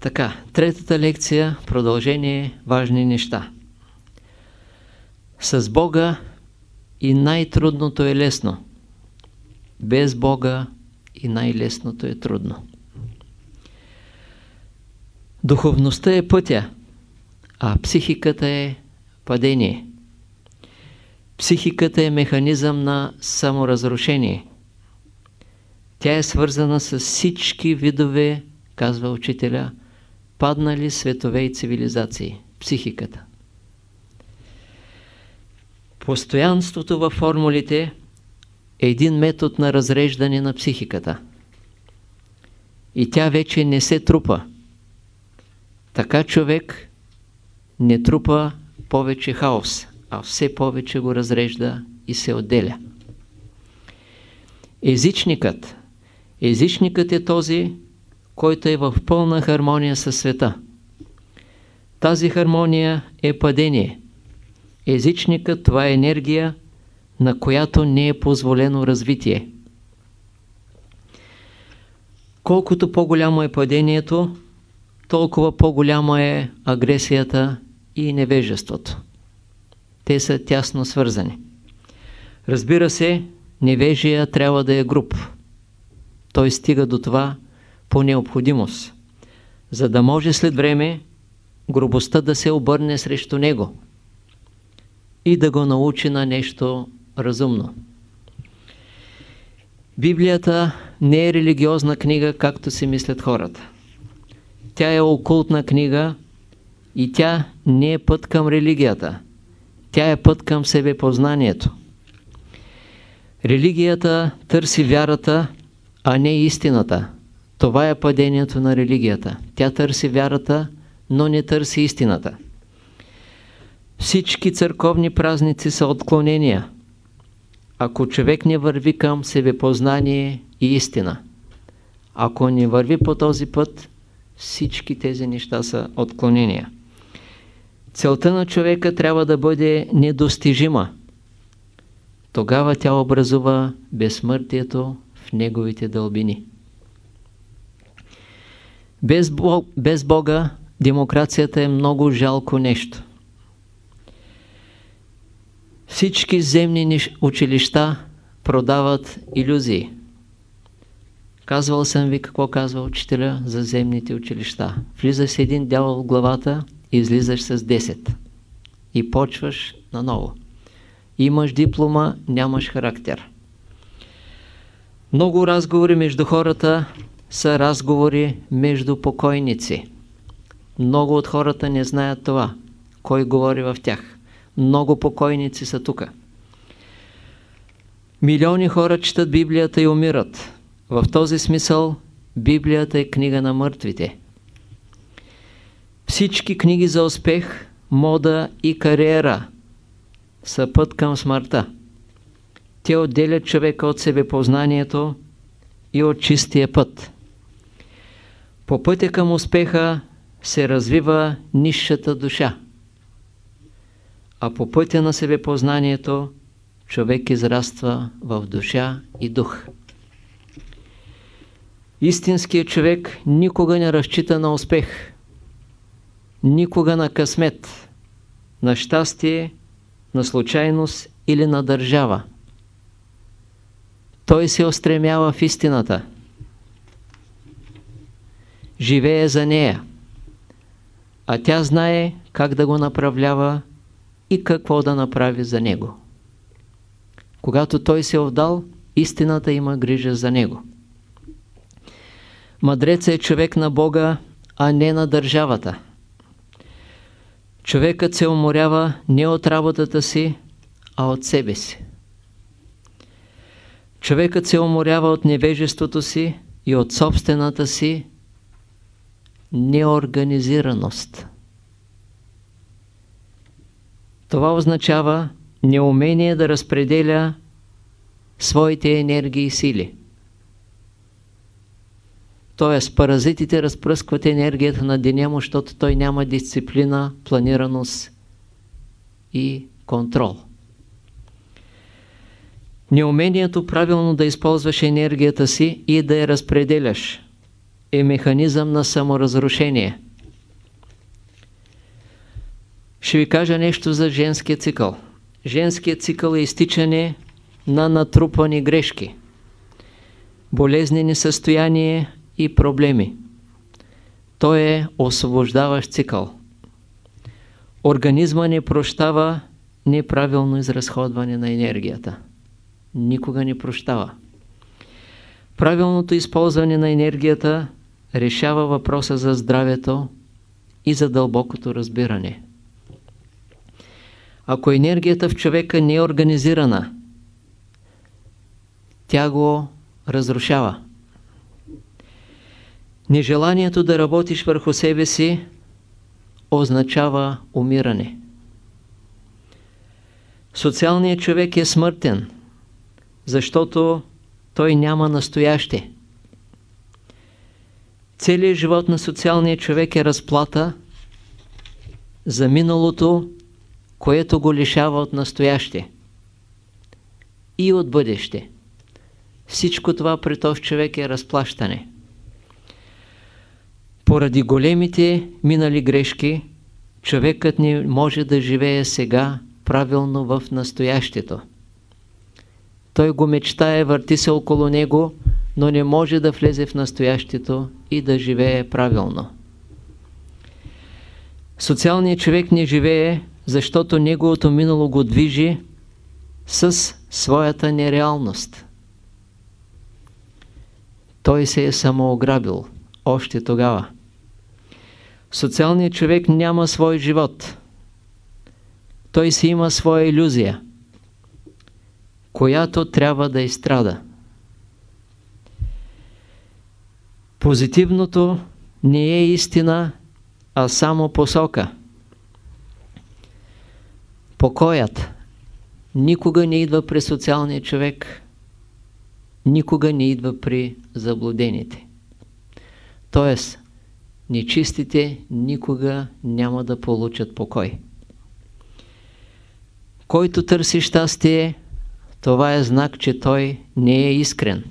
Така, третата лекция, продължение, важни неща. С Бога и най-трудното е лесно. Без Бога и най-лесното е трудно. Духовността е пътя, а психиката е падение. Психиката е механизъм на саморазрушение. Тя е свързана с всички видове, казва учителя, паднали светове и цивилизации. Психиката. Постоянството във формулите е един метод на разреждане на психиката. И тя вече не се трупа. Така човек не трупа повече хаос, а все повече го разрежда и се отделя. Езичникът. Езичникът е този, който е в пълна хармония със света. Тази хармония е падение. Езичникът това е енергия, на която не е позволено развитие. Колкото по-голямо е падението, толкова по-голяма е агресията и невежеството. Те са тясно свързани. Разбира се, невежия трябва да е груп. Той стига до това по необходимост, за да може след време грубостта да се обърне срещу него и да го научи на нещо разумно. Библията не е религиозна книга, както си мислят хората. Тя е окултна книга и тя не е път към религията. Тя е път към себепознанието. Религията търси вярата, а не истината. Това е падението на религията. Тя търси вярата, но не търси истината. Всички църковни празници са отклонения. Ако човек не върви към себепознание и истина, ако не върви по този път, всички тези неща са отклонения. Целта на човека трябва да бъде недостижима. Тогава тя образува безсмъртието в неговите дълбини. Без, Бог, без Бога демокрацията е много жалко нещо. Всички земни училища продават иллюзии. Казвал съм ви какво казва учителя за земните училища. Влизаш с един дял в главата, излизаш с 10. И почваш наново. Имаш диплома, нямаш характер. Много разговори между хората са разговори между покойници. Много от хората не знаят това. Кой говори в тях? Много покойници са тук. Милиони хора четат Библията и умират. В този смисъл Библията е книга на мъртвите. Всички книги за успех, мода и кариера са път към смъртта. Те отделят човека от себепознанието и от чистия път. По пътя към успеха се развива нисшата душа. А по пътя на себепознанието човек израства в душа и дух. Истинският човек никога не разчита на успех, никога на късмет, на щастие, на случайност или на държава. Той се устремява в истината. Живее за нея. А тя знае как да го направлява и какво да направи за него. Когато той се е отдал, истината има грижа за него. Мъдрецът е човек на Бога, а не на държавата. Човекът се уморява не от работата си, а от себе си. Човекът се уморява от невежеството си и от собствената си неорганизираност. Това означава неумение да разпределя своите енергии и сили. Тоест, паразитите разпръскват енергията на деня му, защото той няма дисциплина, планираност и контрол. Неумението правилно да използваш енергията си и да я разпределяш е механизъм на саморазрушение. Ще ви кажа нещо за женския цикъл. Женският цикъл е изтичане на натрупани грешки, болезнени състояния и проблеми. Той е освобождаващ цикъл. Организма не прощава неправилно изразходване на енергията. Никога не прощава. Правилното използване на енергията решава въпроса за здравето и за дълбокото разбиране. Ако енергията в човека не е организирана, тя го разрушава. Нежеланието да работиш върху себе си означава умиране. Социалният човек е смъртен, защото той няма настояще. Целият живот на социалния човек е разплата за миналото, което го лишава от настояще и от бъдеще. Всичко това при този човек е разплащане. Поради големите минали грешки, човекът не може да живее сега правилно в настоящето. Той го мечтае, върти се около него, но не може да влезе в настоящето и да живее правилно. Социалният човек не живее, защото неговото минало го движи с своята нереалност. Той се е самоограбил още тогава. Социалният човек няма свой живот. Той си има своя иллюзия, която трябва да изстрада. Позитивното не е истина, а само посока. Покоят никога не идва при социалния човек, никога не идва при заблудените. Тоест, нечистите никога няма да получат покой. Който търси щастие, това е знак, че той не е искрен.